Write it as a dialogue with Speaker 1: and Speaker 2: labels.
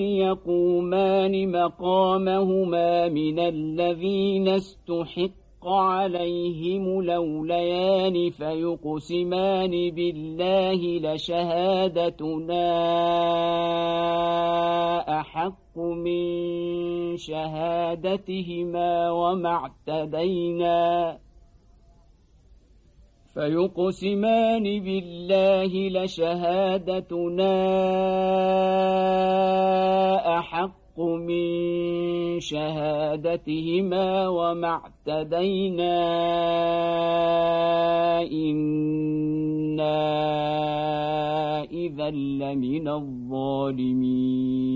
Speaker 1: يقومان مقامهما من الذين استحق عليهم لوليان فيقسمان بالله لشهادتنا أحق من شهادتهما وما اعتدينا فيقسمان بالله لشهادتنا أحق من شهادتهما وما اعتدينا إنا إذا لمن الظالمين